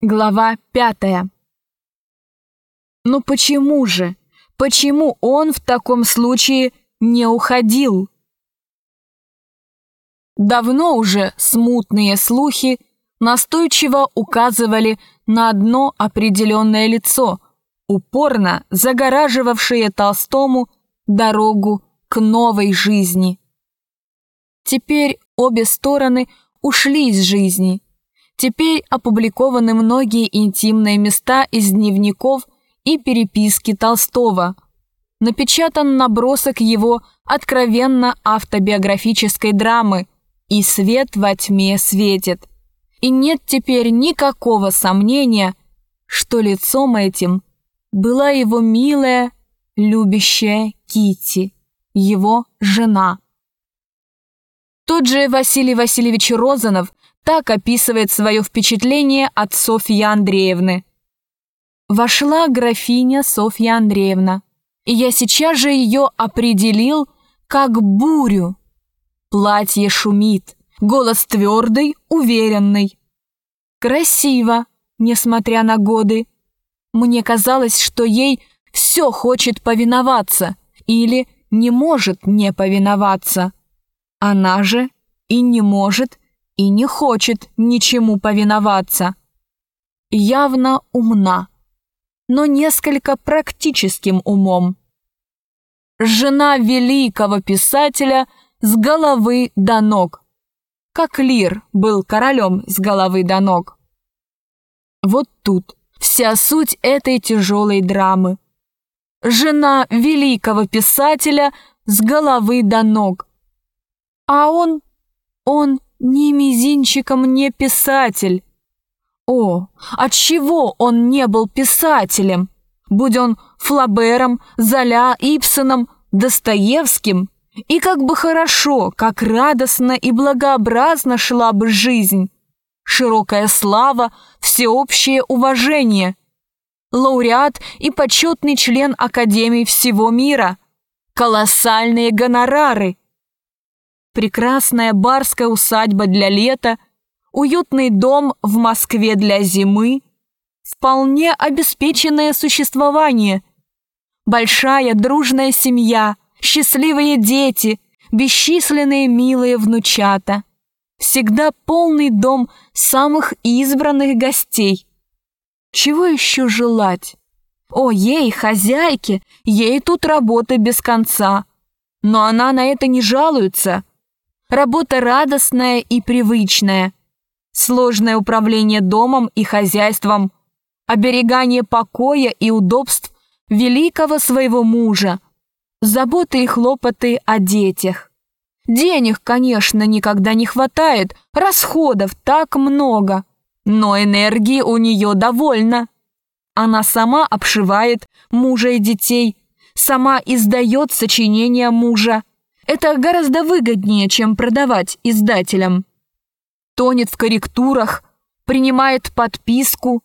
Глава пятая. Но почему же? Почему он в таком случае не уходил? Давно уже смутные слухи настойчиво указывали на одно определенное лицо, упорно загораживавшее Толстому дорогу к новой жизни. Теперь обе стороны ушли из жизни – Теперь опубликованы многие интимные места из дневников и переписки Толстого. Напечатан набросок его откровенно автобиографической драмы «И свет во тьме светит». И нет теперь никакого сомнения, что лицом этим была его милая, любящая Кити, его жена. Тот же Василий Васильевич Розанов так описывает свое впечатление от Софьи Андреевны. Вошла графиня Софья Андреевна, и я сейчас же ее определил как бурю. Платье шумит, голос твердый, уверенный. Красиво, несмотря на годы. Мне казалось, что ей все хочет повиноваться или не может не повиноваться. Она же и не может и не хочет ничему повиноваться. Явно умна, но несколько практическим умом. Жена великого писателя с головы до ног, как Лир был королем с головы до ног. Вот тут вся суть этой тяжелой драмы. Жена великого писателя с головы до ног. А он, он ни мизинчиком не писатель. О, отчего он не был писателем? Будь он Флабером, Золя, Ипсоном, Достоевским, и как бы хорошо, как радостно и благообразно шла бы жизнь. Широкая слава, всеобщее уважение. Лауреат и почетный член Академии всего мира. Колоссальные гонорары – прекрасная барская усадьба для лета, уютный дом в Москве для зимы, вполне обеспеченное существование, большая дружная семья, счастливые дети, бесчисленные милые внучата, всегда полный дом самых избранных гостей. Чего еще желать? О, ей, хозяйке, ей тут работа без конца. Но она на это не жалуется. Работа радостная и привычная. Сложное управление домом и хозяйством. Оберегание покоя и удобств великого своего мужа. Заботы и хлопоты о детях. Денег, конечно, никогда не хватает, расходов так много. Но энергии у нее довольно. Она сама обшивает мужа и детей, сама издает сочинения мужа, это гораздо выгоднее, чем продавать издателям. Тонет в корректурах, принимает подписку,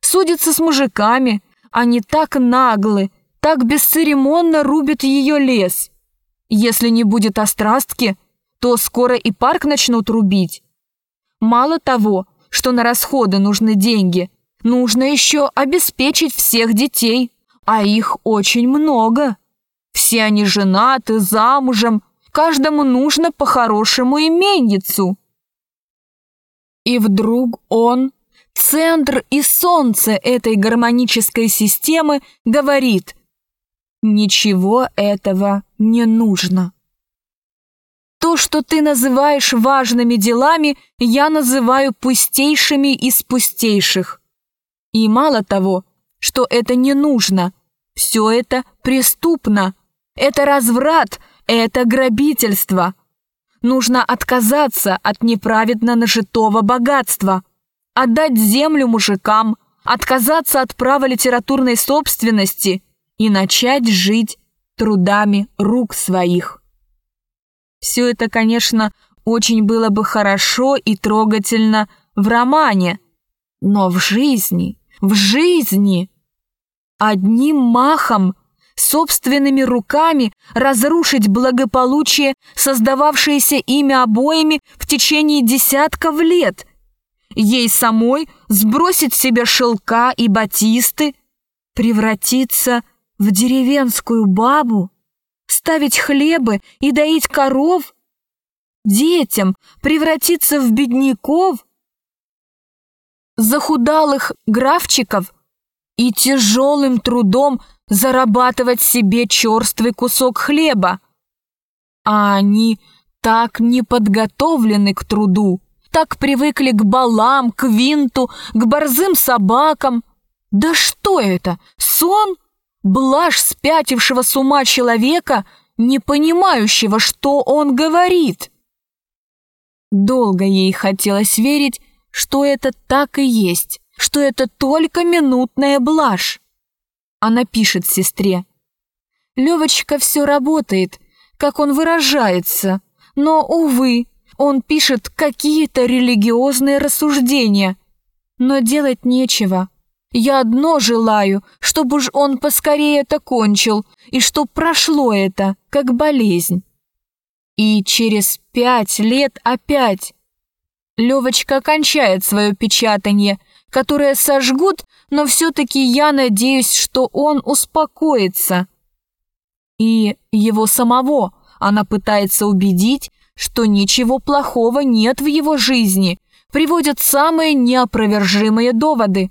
судится с мужиками, они так наглы, так бесцеремонно рубят ее лес. Если не будет острастки, то скоро и парк начнут рубить. Мало того, что на расходы нужны деньги, нужно еще обеспечить всех детей, а их очень много. Все они женаты, замужем, каждому нужно по хорошему именницу. И вдруг он, центр и солнце этой гармонической системы, говорит «Ничего этого не нужно». То, что ты называешь важными делами, я называю пустейшими из пустейших. И мало того, что это не нужно, все это преступно. Это разврат, это грабительство. Нужно отказаться от неправедно нажитого богатства, отдать землю мужикам, отказаться от права литературной собственности и начать жить трудами рук своих. Все это, конечно, очень было бы хорошо и трогательно в романе, но в жизни, в жизни одним махом – собственными руками разрушить благополучие, создававшееся ими обоими в течение десятков лет. ей самой сбросить себе шелка и батисты, превратиться в деревенскую бабу, ставить хлебы и доить коров, детям превратиться в бедняков, захудалых графчиков и тяжелым трудом зарабатывать себе черствый кусок хлеба. А они так не подготовлены к труду, так привыкли к балам, к винту, к борзым собакам. Да что это? Сон? Блажь спятившего с ума человека, не понимающего, что он говорит. Долго ей хотелось верить, что это так и есть, что это только минутная блажь. Она пишет сестре. Левочка все работает, как он выражается, но, увы, он пишет какие-то религиозные рассуждения. Но делать нечего. Я одно желаю, чтобы уж он поскорее это кончил, и чтоб прошло это, как болезнь. И через пять лет опять. Левочка кончает свое печатание, которое сожгут, но все-таки я надеюсь, что он успокоится. И его самого она пытается убедить, что ничего плохого нет в его жизни, приводят самые неопровержимые доводы.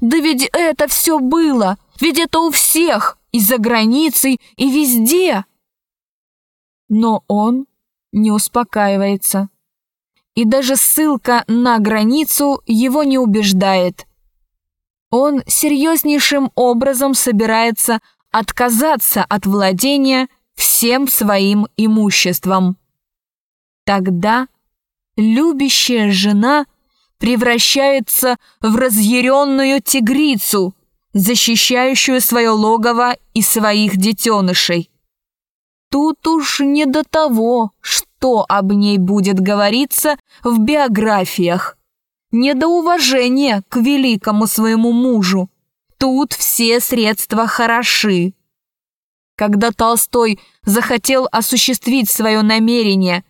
Да ведь это все было, ведь это у всех, и за границей, и везде. Но он не успокаивается. И даже ссылка на границу его не убеждает. Он серьезнейшим образом собирается отказаться от владения всем своим имуществом. Тогда любящая жена превращается в разъяренную тигрицу, защищающую свое логово и своих детенышей. Тут уж не до того, что об ней будет говориться в биографиях, не до уважения к великому своему мужу. Тут все средства хороши. Когда Толстой захотел осуществить свое намерение,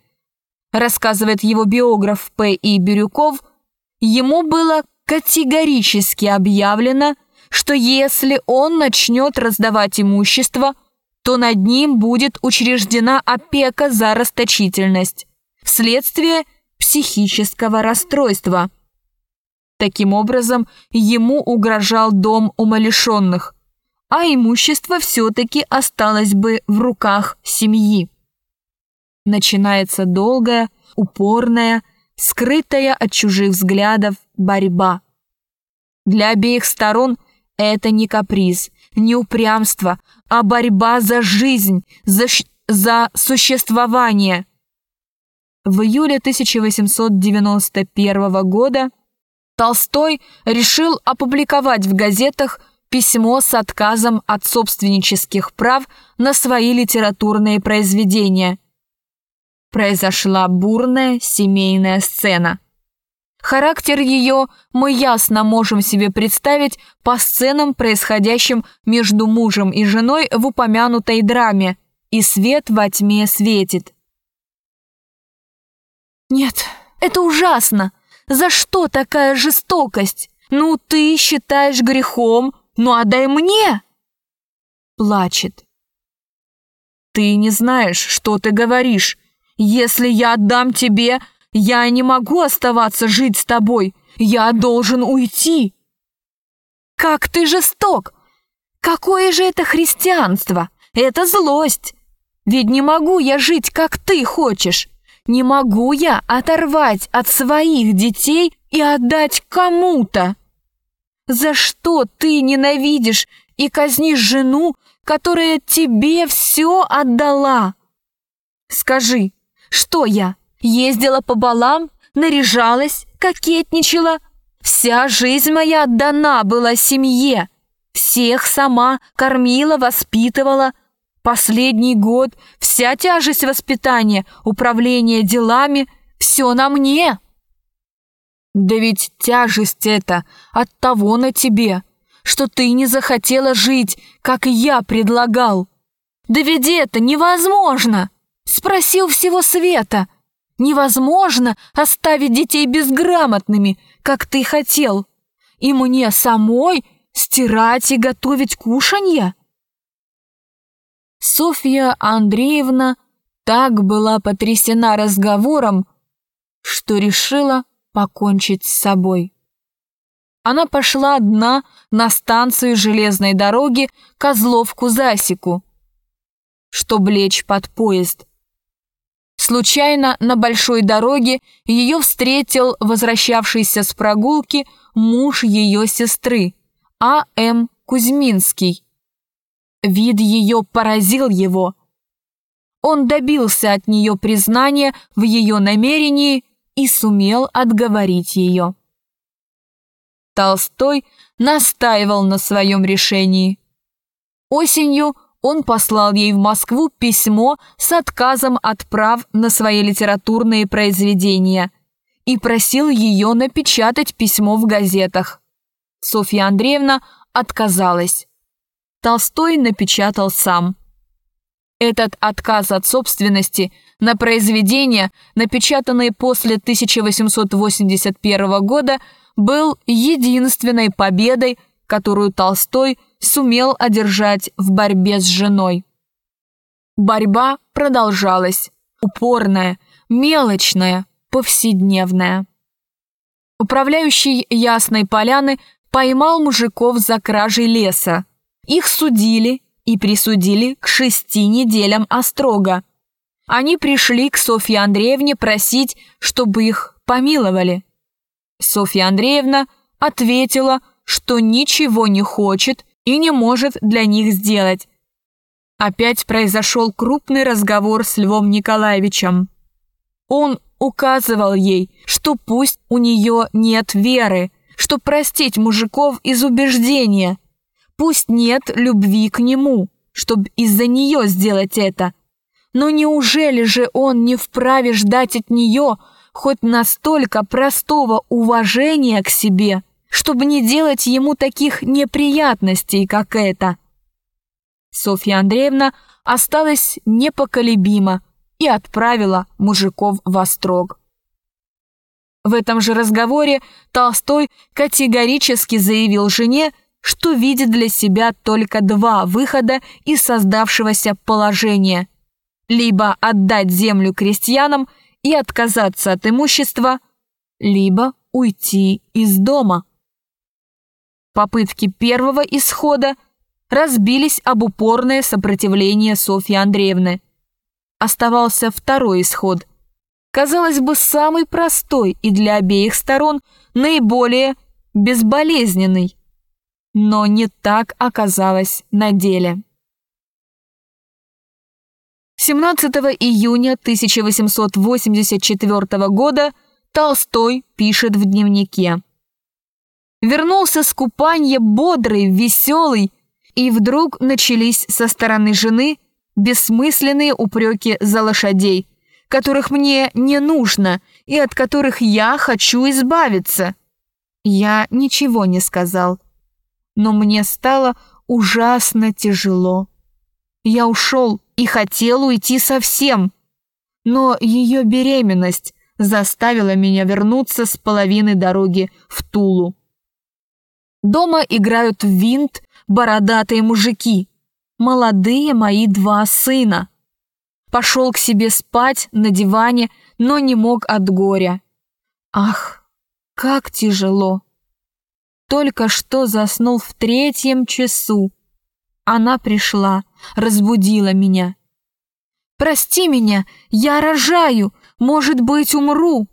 рассказывает его биограф П. И. Бирюков, ему было категорически объявлено, что если он начнет раздавать имущество, то над ним будет учреждена опека за расточительность вследствие психического расстройства. Таким образом, ему угрожал дом умалишенных, а имущество все-таки осталось бы в руках семьи. Начинается долгая, упорная, скрытая от чужих взглядов борьба. Для обеих сторон это не каприз, не упрямство, а борьба за жизнь, за, за существование. В июле 1891 года Толстой решил опубликовать в газетах письмо с отказом от собственнических прав на свои литературные произведения. Произошла бурная семейная сцена. Характер ее мы ясно можем себе представить по сценам, происходящим между мужем и женой в упомянутой драме «И свет во тьме светит». «Нет, это ужасно!» За что такая жестокость? Ну, ты считаешь грехом, ну отдай мне!» Плачет. «Ты не знаешь, что ты говоришь. Если я отдам тебе, я не могу оставаться жить с тобой. Я должен уйти». «Как ты жесток! Какое же это христианство? Это злость! Ведь не могу я жить, как ты хочешь. Не могу я оторвать от своих детей и отдать кому-то. За что ты ненавидишь и казнишь жену, которая тебе все отдала? Скажи, что я? Ездила по балам, наряжалась, кокетничала? Вся жизнь моя отдана была семье. Всех сама кормила, воспитывала, Последний год вся тяжесть воспитания, управления делами – все на мне. Да ведь тяжесть эта от того на тебе, что ты не захотела жить, как я предлагал. Да ведь это невозможно. Спросил всего света. Невозможно оставить детей безграмотными, как ты хотел. И мне самой стирать и готовить кушанья? Софья Андреевна так была потрясена разговором, что решила покончить с собой. Она пошла одна на станцию железной дороги Козловку-Засеку, чтобы лечь под поезд. Случайно на большой дороге ее встретил возвращавшийся с прогулки муж ее сестры, А.М. Кузьминский. Вид ее поразил его. Он добился от нее признания в ее намерении и сумел отговорить ее. Толстой настаивал на своем решении. Осенью он послал ей в Москву письмо с отказом от прав на свои литературные произведения и просил ее напечатать письмо в газетах. Софья Андреевна отказалась. Толстой напечатал сам. Этот отказ от собственности на произведения, напечатанные после 1881 года, был единственной победой, которую Толстой сумел одержать в борьбе с женой. Борьба продолжалась, упорная, мелочная, повседневная. Управляющий Ясной Поляны поймал мужиков за кражей леса. Их судили и присудили к шести неделям острога. Они пришли к Софье Андреевне просить, чтобы их помиловали. Софья Андреевна ответила, что ничего не хочет и не может для них сделать. Опять произошел крупный разговор с Львом Николаевичем. Он указывал ей, что пусть у нее нет веры, что простить мужиков из убеждения, пусть нет любви к нему, чтобы из-за нее сделать это. Но неужели же он не вправе ждать от нее хоть настолько простого уважения к себе, чтобы не делать ему таких неприятностей, как это? Софья Андреевна осталась непоколебима и отправила мужиков в острог. В этом же разговоре Толстой категорически заявил жене, что видит для себя только два выхода из создавшегося положения. Либо отдать землю крестьянам и отказаться от имущества, либо уйти из дома. Попытки первого исхода разбились об упорное сопротивление Софьи Андреевны. Оставался второй исход. Казалось бы, самый простой и для обеих сторон наиболее безболезненный. Но не так оказалось на деле. 17 июня 1884 года Толстой пишет в дневнике. Вернулся с купания бодрый, веселый, и вдруг начались со стороны жены бессмысленные упреки за лошадей, которых мне не нужно и от которых я хочу избавиться. Я ничего не сказал, но мне стало ужасно тяжело. Я ушел и хотел уйти совсем. Но ее беременность заставила меня вернуться с половины дороги в Тулу. Дома играют в винт бородатые мужики, молодые мои два сына. Пошел к себе спать на диване, но не мог от горя. Ах, как тяжело. Только что заснул в третьем часу. Она пришла, разбудила меня. «Прости меня, я рожаю, может быть, умру!»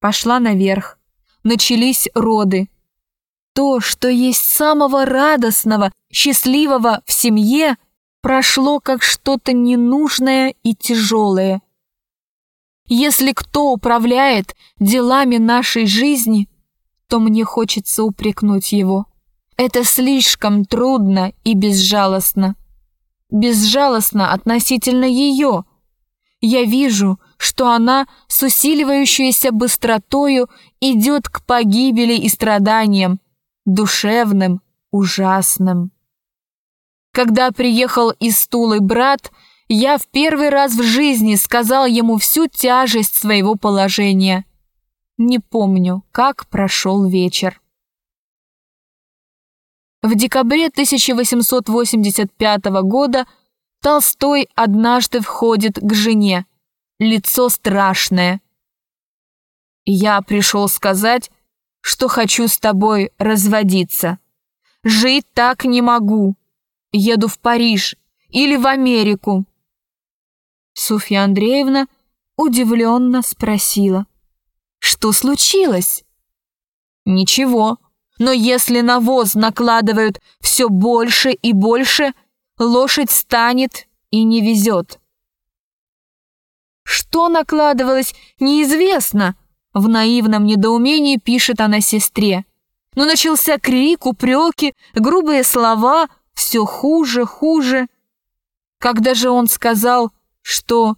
Пошла наверх. Начались роды. То, что есть самого радостного, счастливого в семье, прошло как что-то ненужное и тяжелое. Если кто управляет делами нашей жизни, то мне хочется упрекнуть его. Это слишком трудно и безжалостно. Безжалостно относительно ее. Я вижу, что она с усиливающейся быстротою идет к погибели и страданиям, душевным, ужасным. Когда приехал из Тулы брат, я в первый раз в жизни сказал ему всю тяжесть своего положения. Не помню, как прошел вечер. В декабре 1885 года Толстой однажды входит к жене. Лицо страшное. Я пришел сказать, что хочу с тобой разводиться. Жить так не могу. Еду в Париж или в Америку. Софья Андреевна удивленно спросила. Что случилось? Ничего. Но если навоз накладывают все больше и больше, лошадь станет и не везет. Что накладывалось, неизвестно. В наивном недоумении пишет она сестре. Но начался крик, упреки, грубые слова, все хуже, хуже. Когда же он сказал, что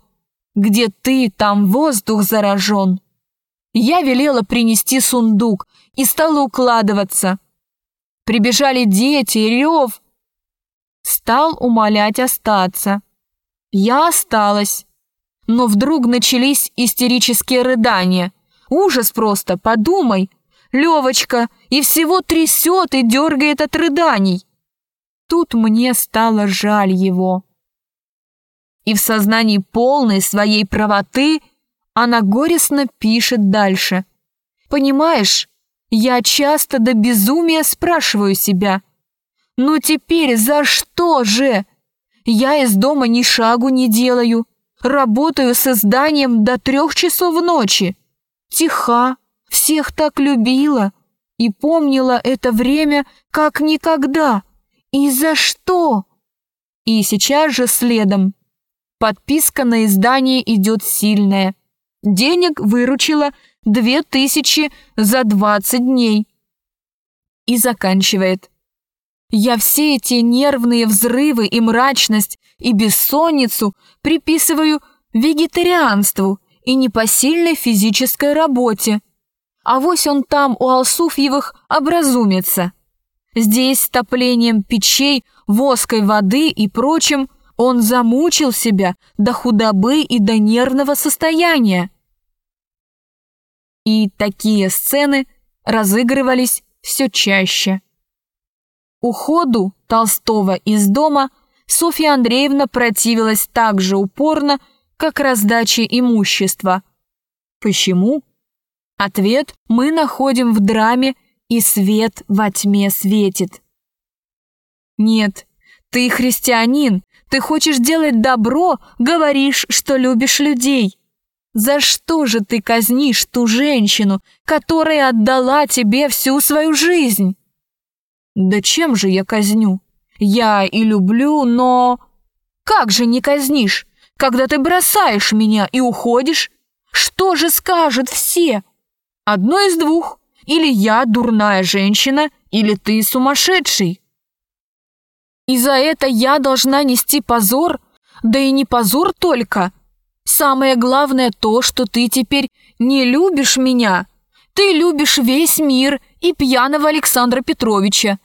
«где ты, там воздух заражен», я велела принести сундук и стала укладываться. Прибежали дети, рев. Стал умолять остаться. Я осталась. Но вдруг начались истерические рыдания. Ужас просто, подумай. Левочка и всего трясет и дергает от рыданий. Тут мне стало жаль его. И в сознании полной своей правоты она горестно пишет дальше. Понимаешь, я часто до безумия спрашиваю себя. Ну теперь за что же? Я из дома ни шагу не делаю. Работаю с изданием до трех часов ночи. Тиха, всех так любила и помнила это время как никогда. И за что? И сейчас же следом. Подписка на издание идет сильная. Денег выручила две тысячи за двадцать дней. И заканчивает. Я все эти нервные взрывы и мрачность и бессонницу приписываю вегетарианству и непосильной физической работе. А вось он там у Алсуфьевых образумится. Здесь с топлением печей, воской воды и прочим он замучил себя до худобы и до нервного состояния. И такие сцены разыгрывались все чаще. Уходу Толстого из дома Софья Андреевна противилась так же упорно, как раздаче имущества. Почему? Ответ мы находим в драме «И свет во тьме светит». Нет, ты христианин, ты хочешь делать добро, говоришь, что любишь людей. За что же ты казнишь ту женщину, которая отдала тебе всю свою жизнь? Да чем же я казню? Я и люблю, но... Как же не казнишь, когда ты бросаешь меня и уходишь? Что же скажут все? Одно из двух. Или я дурная женщина, или ты сумасшедший. И за это я должна нести позор? Да и не позор только. Самое главное то, что ты теперь не любишь меня. Ты любишь весь мир и пьяного Александра Петровича.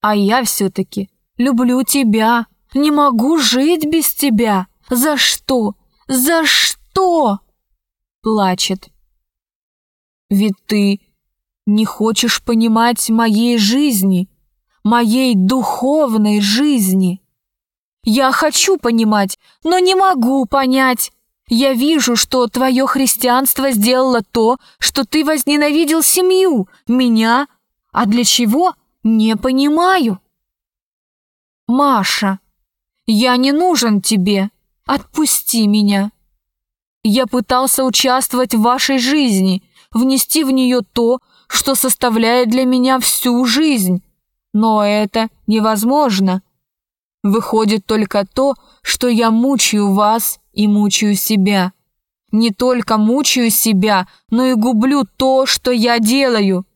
А я все-таки люблю тебя. Не могу жить без тебя. За что? За что? Плачет. Ведь ты не хочешь понимать моей жизни, моей духовной жизни. Я хочу понимать, но не могу понять. Я вижу, что твое христианство сделало то, что ты возненавидел семью, меня. А для чего? Не понимаю. Маша, я не нужен тебе. Отпусти меня. Я пытался участвовать в вашей жизни, внести в нее то, что составляет для меня всю жизнь. Но это невозможно. Выходит только то, что я мучаю вас и мучаю себя. Не только мучаю себя, но и гублю то, что я делаю.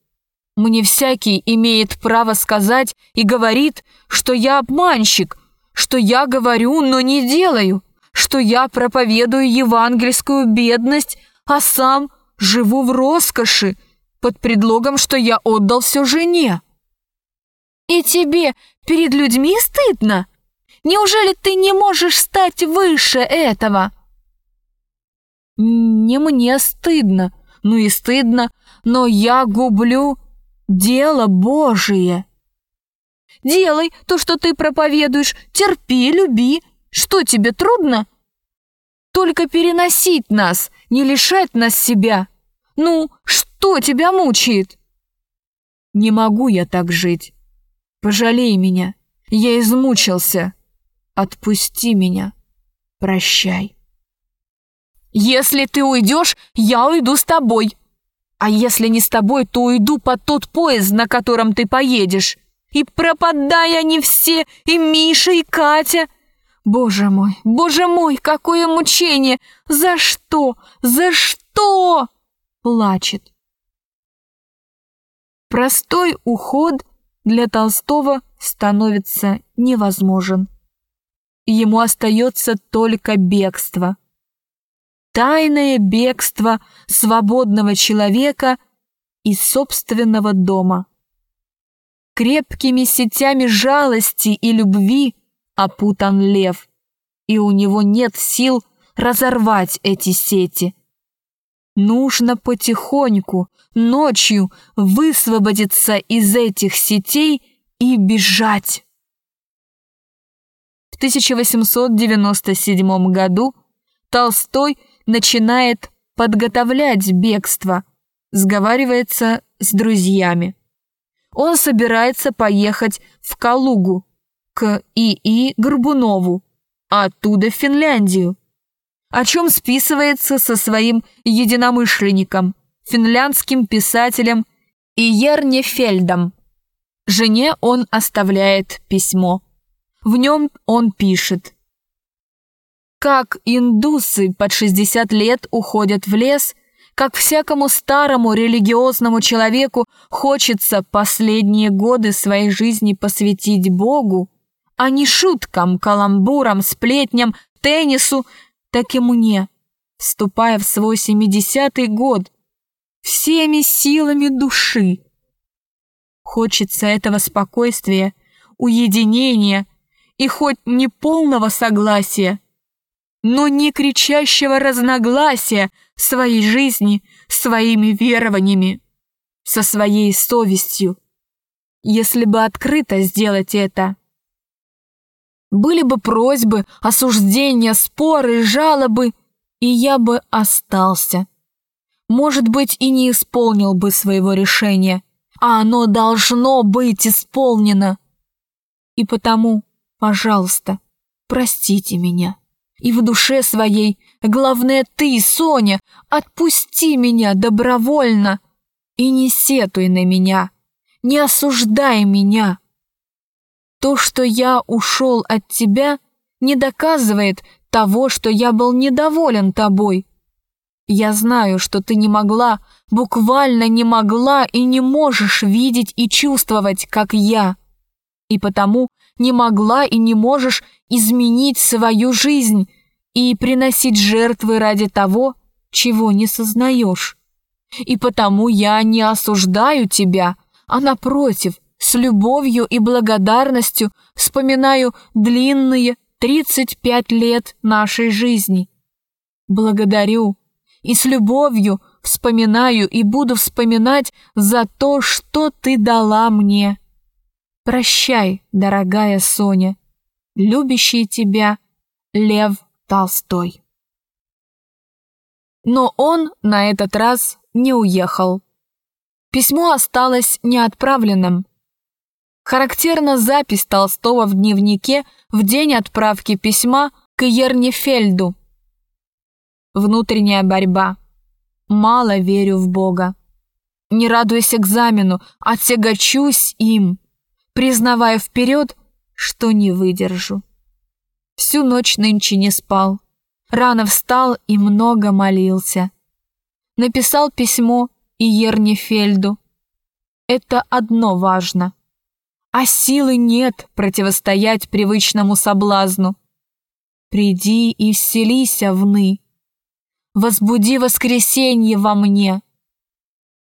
Мне всякий имеет право сказать и говорит, что я обманщик, что я говорю, но не делаю, что я проповедую евангельскую бедность, а сам живу в роскоши под предлогом, что я отдал все жене. И тебе перед людьми стыдно? Неужели ты не можешь стать выше этого? Не мне стыдно, ну и стыдно, но я гублю дело Божие. Делай то, что ты проповедуешь, терпи, люби. Что тебе трудно? Только переносить нас, не лишать нас себя. Ну, что тебя мучает? Не могу я так жить. Пожалей меня, я измучился. Отпусти меня, прощай. Если ты уйдешь, я уйду с тобой. А если не с тобой, то уйду под тот поезд, на котором ты поедешь. И пропадай они все, и Миша, и Катя. Боже мой, боже мой, какое мучение! За что? За что? Плачет. Простой уход для Толстого становится невозможен. Ему остается только бегство. Тайное бегство свободного человека из собственного дома крепкими сетями жалости и любви опутан лев, и у него нет сил разорвать эти сети. Нужно потихоньку, ночью высвободиться из этих сетей и бежать. В 1897 году Толстой начинает подготовлять бегство, сговаривается с друзьями он собирается поехать в Калугу, к ИИ Горбунову, оттуда в Финляндию. О чем списывается со своим единомышленником, финляндским писателем Иерне Фельдом. Жене он оставляет письмо. В нем он пишет. Как индусы под 60 лет уходят в лес – как всякому старому религиозному человеку хочется последние годы своей жизни посвятить Богу, а не шуткам, каламбурам, сплетням, теннису, так и мне, вступая в свой семидесятый год, всеми силами души. Хочется этого спокойствия, уединения и хоть не полного согласия, но не кричащего разногласия своей жизни, своими верованиями, со своей совестью. Если бы открыто сделать это, были бы просьбы, осуждения, споры, жалобы, и я бы остался. Может быть, и не исполнил бы своего решения, а оно должно быть исполнено. И потому, пожалуйста, простите меня. И в душе своей, главное ты, Соня, отпусти меня добровольно и не сетуй на меня, не осуждай меня. То, что я ушел от тебя, не доказывает того, что я был недоволен тобой. Я знаю, что ты не могла, буквально не могла и не можешь видеть и чувствовать, как я. И потому не могла и не можешь изменить свою жизнь и приносить жертвы ради того, чего не сознаешь. И потому я не осуждаю тебя, а напротив, с любовью и благодарностью вспоминаю длинные 35 лет нашей жизни. Благодарю и с любовью вспоминаю и буду вспоминать за то, что ты дала мне. Прощай, дорогая Соня, любящий тебя Лев Толстой. Но он на этот раз не уехал. Письмо осталось неотправленным. Характерна запись Толстого в дневнике в день отправки письма к Ернефельду. Внутренняя борьба. Мало верю в Бога. Не радуясь экзамену, а тягочусь им признавая вперед, что не выдержу. Всю ночь нынче не спал, рано встал и много молился. Написал письмо и Ернефельду. Это одно важно. А силы нет противостоять привычному соблазну. Приди и вселися вны. Возбуди воскресенье во мне.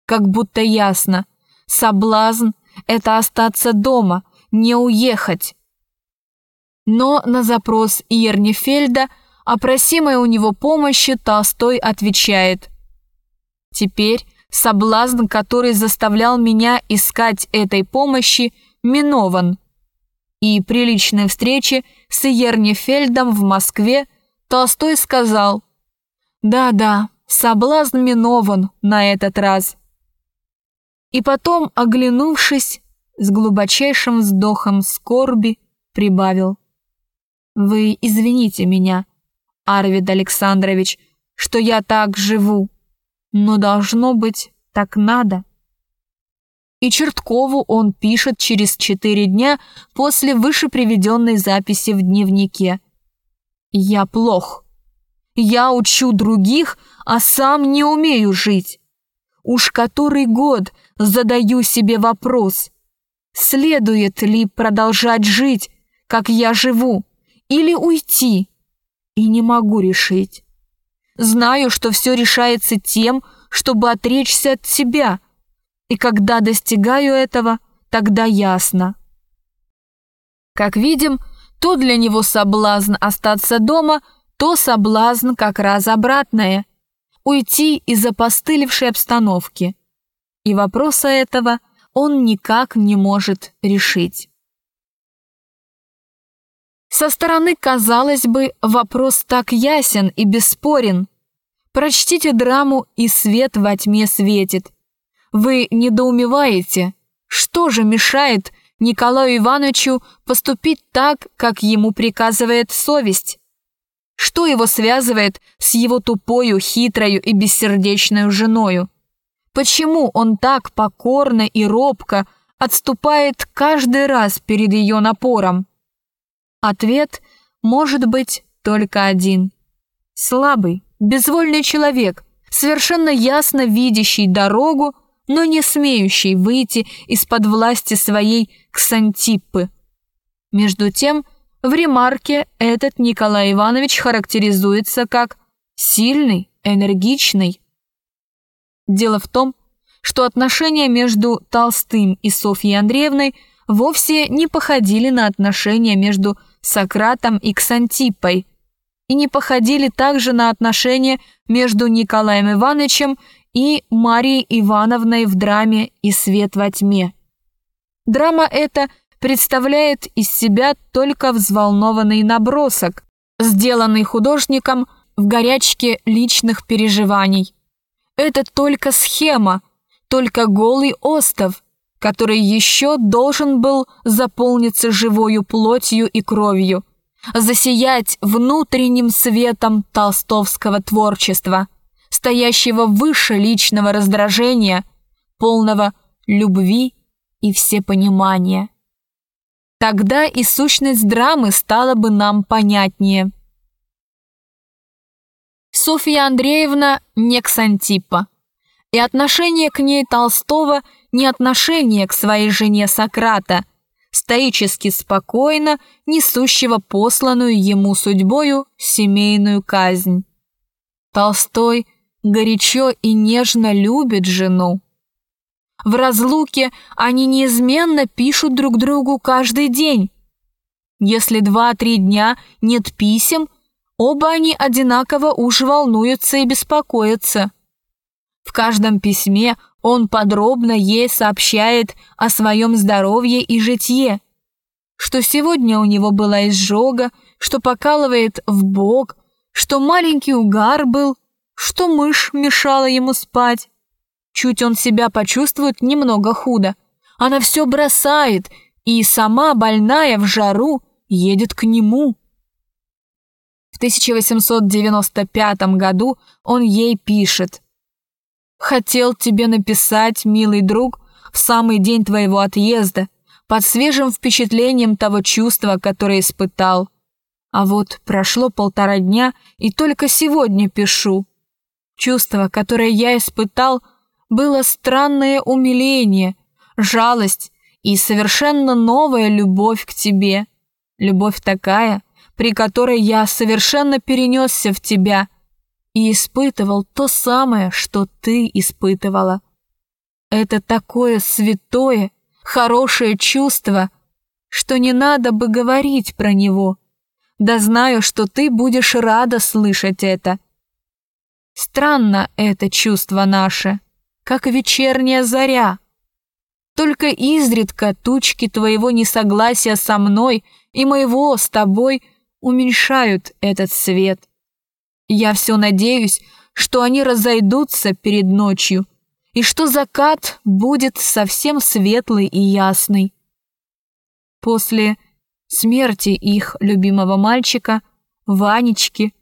Как будто ясно, соблазн — это остаться дома, не уехать. Но на запрос Иернефельда о просимой у него помощи Толстой отвечает «Теперь соблазн, который заставлял меня искать этой помощи, минован». И при личной встрече с Иернефельдом в Москве Толстой сказал «Да-да, соблазн минован на этот раз». И потом, оглянувшись, с глубочайшим вздохом скорби прибавил «Вы извините меня, Арвид Александрович, что я так живу, но должно быть, так надо». И Черткову он пишет через четыре дня после вышеприведенной записи в дневнике – я плох. Я учу других, а сам не умею жить. Уж который год задаю себе вопрос, следует ли продолжать жить, как я живу, или уйти, и не могу решить. Знаю, что все решается тем, чтобы отречься от себя, и когда достигаю этого, тогда ясно. Как видим, то для него соблазн остаться дома, то соблазн как раз обратное – уйти из опостылевшей обстановки. И вопроса этого он никак не может решить. Со стороны, казалось бы, вопрос так ясен и бесспорен. Прочтите драму «И свет во тьме светит». Вы недоумеваете, что же мешает Николаю Ивановичу поступить так, как ему приказывает совесть? Что его связывает с его тупою, хитрою и бессердечной женою? Почему он так покорно и робко отступает каждый раз перед ее напором? Ответ может быть только один. Слабый, безвольный человек, совершенно ясно видящий дорогу, но не смеющий выйти из-под власти своей Ксантиппы. Между тем, в ремарке этот Николай Иванович характеризуется как сильный, энергичный. Дело в том, что отношения между Толстым и Софьей Андреевной вовсе не походили на отношения между Сократом и Ксантиппой и не походили также на отношения между Николаем Ивановичем и Марией Ивановной в драме «И свет во тьме». Драма эта представляет из себя только взволнованный набросок, сделанный художником в горячке личных переживаний. Это только схема, только голый остов, который еще должен был заполниться живою плотью и кровью, засиять внутренним светом толстовского творчества – стоящего выше личного раздражения, полного любви и всепонимания. Тогда и сущность драмы стала бы нам понятнее. Софья Андреевна не Ксантипа, и отношение к ней Толстого не отношение к своей жене Сократа, стоически спокойно несущего посланную ему судьбою семейную казнь. Толстой – горячо и нежно любит жену. В разлуке они неизменно пишут друг другу каждый день. Если два-три дня нет писем, оба они одинаково уж волнуются и беспокоятся. В каждом письме он подробно ей сообщает о своем здоровье и житье, что сегодня у него была изжога, что покалывает в бок, что маленький угар был, что мышь мешала ему спать. Чуть он себя почувствует немного худо. Она все бросает и сама, больная в жару, едет к нему. В 1895 году он ей пишет. «Хотел тебе написать, милый друг, в самый день твоего отъезда, под свежим впечатлением того чувства, которое испытал. А вот прошло полтора дня, и только сегодня пишу. Чувство, которое я испытал, было странное умиление, жалость и совершенно новая любовь к тебе. Любовь такая, при которой я совершенно перенесся в тебя и испытывал то самое, что ты испытывала. Это такое святое, хорошее чувство, что не надо бы говорить про него. Да знаю, что ты будешь рада слышать это. Странно это чувство наше, как вечерняя заря. Только изредка тучки твоего несогласия со мной и моего с тобой уменьшают этот свет. Я все надеюсь, что они разойдутся перед ночью, и что закат будет совсем светлый и ясный. После смерти их любимого мальчика, Ванечки,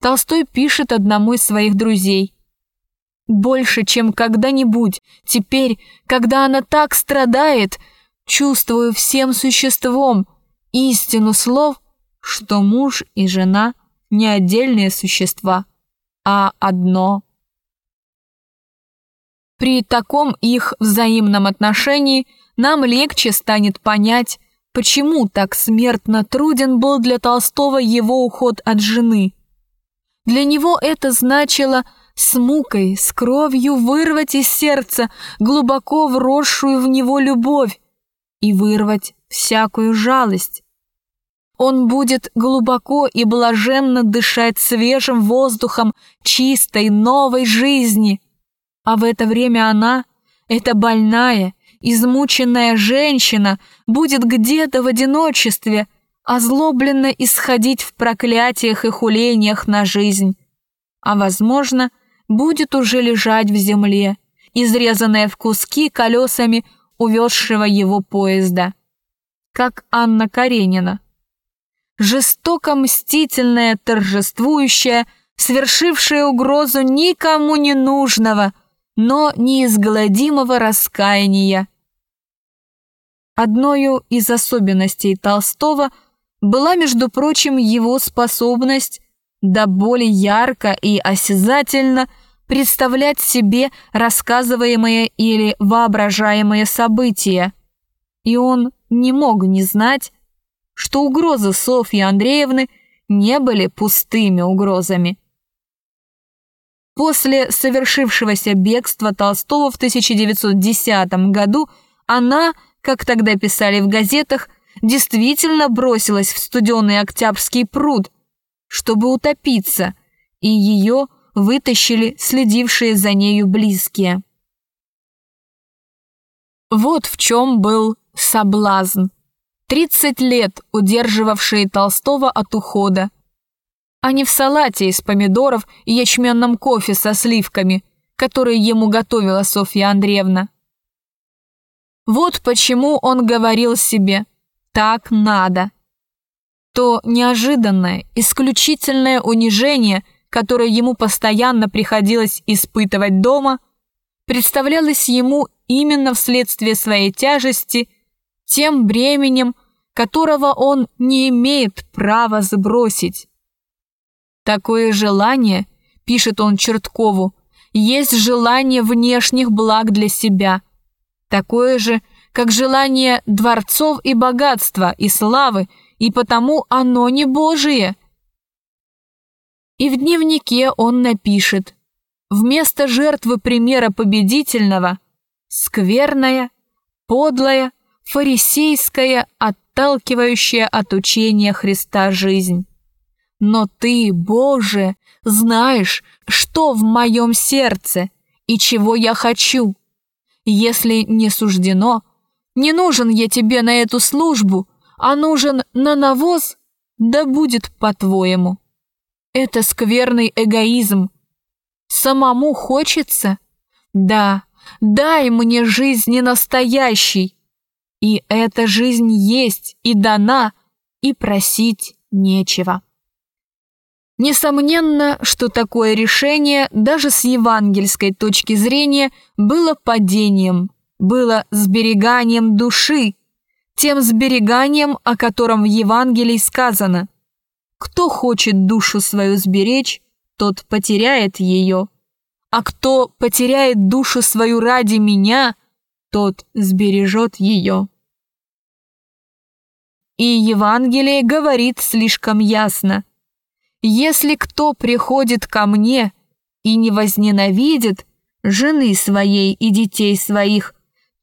Толстой пишет одному из своих друзей. «Больше, чем когда-нибудь, теперь, когда она так страдает, чувствую всем существом истину слов, что муж и жена не отдельные существа, а одно». При таком их взаимном отношении нам легче станет понять, почему так смертно труден был для Толстого его уход от жены. Для него это значило с мукой, с кровью вырвать из сердца глубоко вросшую в него любовь и вырвать всякую жалость. Он будет глубоко и блаженно дышать свежим воздухом чистой новой жизни. А в это время она, эта больная, измученная женщина будет где-то в одиночестве, озлобленно исходить в проклятиях и хулениях на жизнь, а, возможно, будет уже лежать в земле, изрезанная в куски колесами увезшего его поезда. Как Анна Каренина. Жестоко мстительная, торжествующая, свершившая угрозу никому не нужного, но неизгладимого раскаяния. Одною из особенностей Толстого была, между прочим, его способность до более ярко и осязательно представлять себе рассказываемые или воображаемые события. И он не мог не знать, что угрозы Софьи Андреевны не были пустыми угрозами. После совершившегося бегства Толстого в 1910 году она – как тогда писали в газетах, действительно бросилась в студеный Октябрьский пруд, чтобы утопиться, и ее вытащили следившие за нею близкие. Вот в чем был соблазн. Тридцать лет удерживавшие Толстого от ухода, а не в салате из помидоров и ячменном кофе со сливками, который ему готовила Софья Андреевна. Вот почему он говорил себе «так надо». То неожиданное, исключительное унижение, которое ему постоянно приходилось испытывать дома, представлялось ему именно вследствие своей тяжести тем бременем, которого он не имеет права сбросить. Такое желание, пишет он Черткову, есть желание внешних благ для себя – такое же, как желание дворцов и богатства, и славы, и потому оно не Божие. И в дневнике он напишет «Вместо жертвы примера победительного – скверная, подлая, фарисейская, отталкивающая от учения Христа жизнь. Но ты, Боже, знаешь, что в моем сердце и чего я хочу. Если не суждено, не нужен я тебе на эту службу, а нужен на навоз, да будет по-твоему. Это скверный эгоизм. Самому хочется? Да, дай мне жизни настоящей. И эта жизнь есть и дана, и просить нечего. Несомненно, что такое решение даже с евангельской точки зрения было падением, было сбереганием души, тем сбереганием, о котором в Евангелии сказано «Кто хочет душу свою сберечь, тот потеряет ее, а кто потеряет душу свою ради меня, тот сбережет ее». И Евангелие говорит слишком ясно – если кто приходит ко мне и не возненавидит жены своей и детей своих,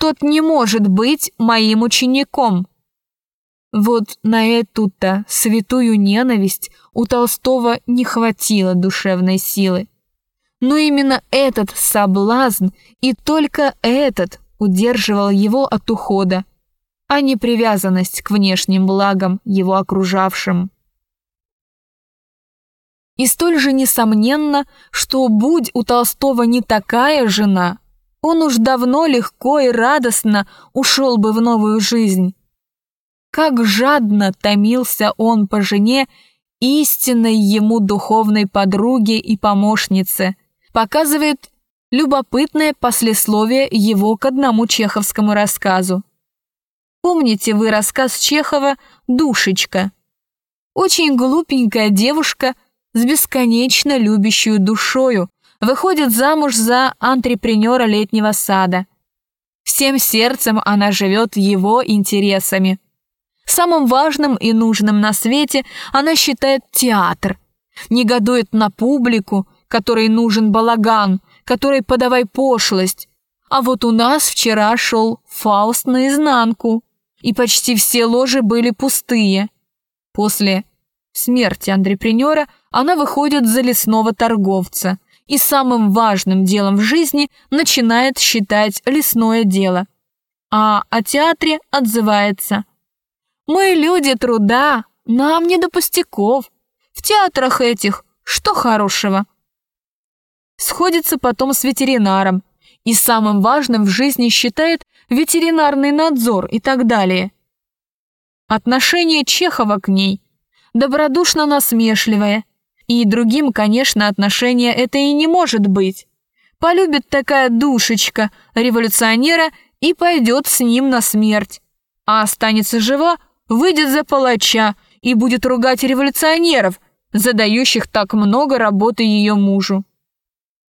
тот не может быть моим учеником. Вот на эту-то святую ненависть у Толстого не хватило душевной силы. Но именно этот соблазн и только этот удерживал его от ухода, а не привязанность к внешним благам его окружавшим. И столь же несомненно, что будь у Толстого не такая жена, он уж давно легко и радостно ушел бы в новую жизнь. Как жадно томился он по жене истинной ему духовной подруге и помощнице, показывает любопытное послесловие его к одному чеховскому рассказу. Помните вы рассказ Чехова «Душечка»? Очень глупенькая девушка с бесконечно любящую душою выходит замуж за антрепренера летнего сада. Всем сердцем она живет его интересами. Самым важным и нужным на свете она считает театр. Негодует на публику, которой нужен балаган, которой подавай пошлость. А вот у нас вчера шел Фауст наизнанку, и почти все ложи были пустые. После смерти антрепренера она выходит за лесного торговца и самым важным делом в жизни начинает считать лесное дело. А о театре отзывается. «Мы люди труда, нам не до пустяков. В театрах этих что хорошего?» Сходится потом с ветеринаром и самым важным в жизни считает ветеринарный надзор и так далее. Отношение Чехова к ней добродушно насмешливое, и другим, конечно, отношение это и не может быть. Полюбит такая душечка революционера и пойдет с ним на смерть. А останется жива, выйдет за палача и будет ругать революционеров, задающих так много работы ее мужу.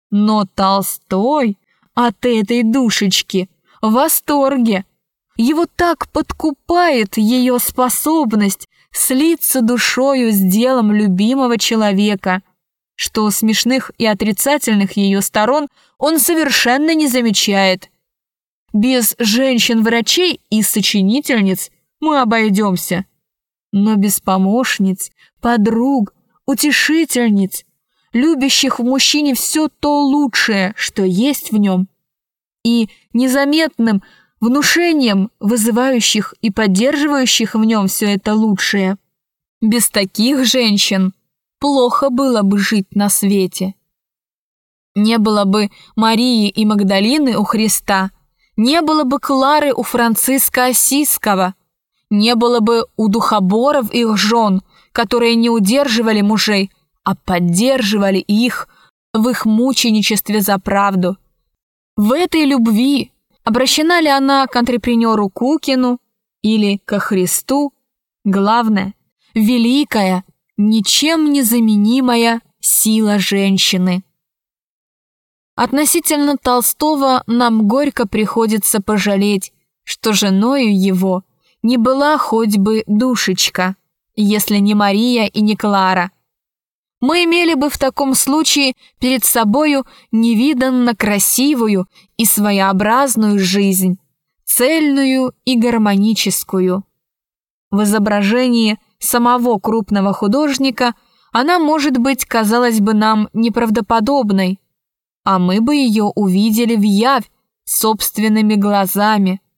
Но Толстой от этой душечки в восторге. Его так подкупает ее способность слиться душою с делом любимого человека, что смешных и отрицательных ее сторон он совершенно не замечает. Без женщин-врачей и сочинительниц мы обойдемся. Но без помощниц, подруг, утешительниц, любящих в мужчине все то лучшее, что есть в нем, и незаметным внушением, вызывающих и поддерживающих в нем все это лучшее. Без таких женщин плохо было бы жить на свете. Не было бы Марии и Магдалины у Христа, не было бы Клары у Франциска Осиского, не было бы у духоборов их жен, которые не удерживали мужей, а поддерживали их в их мученичестве за правду. В этой любви Обращена ли она к антрепренеру Кукину или ко Христу? Главное, великая, ничем не заменимая сила женщины. Относительно Толстого нам горько приходится пожалеть, что женою его не была хоть бы душечка, если не Мария и не Клара – мы имели бы в таком случае перед собою невиданно красивую и своеобразную жизнь, цельную и гармоническую. В изображении самого крупного художника она, может быть, казалась бы нам неправдоподобной, а мы бы ее увидели в явь собственными глазами –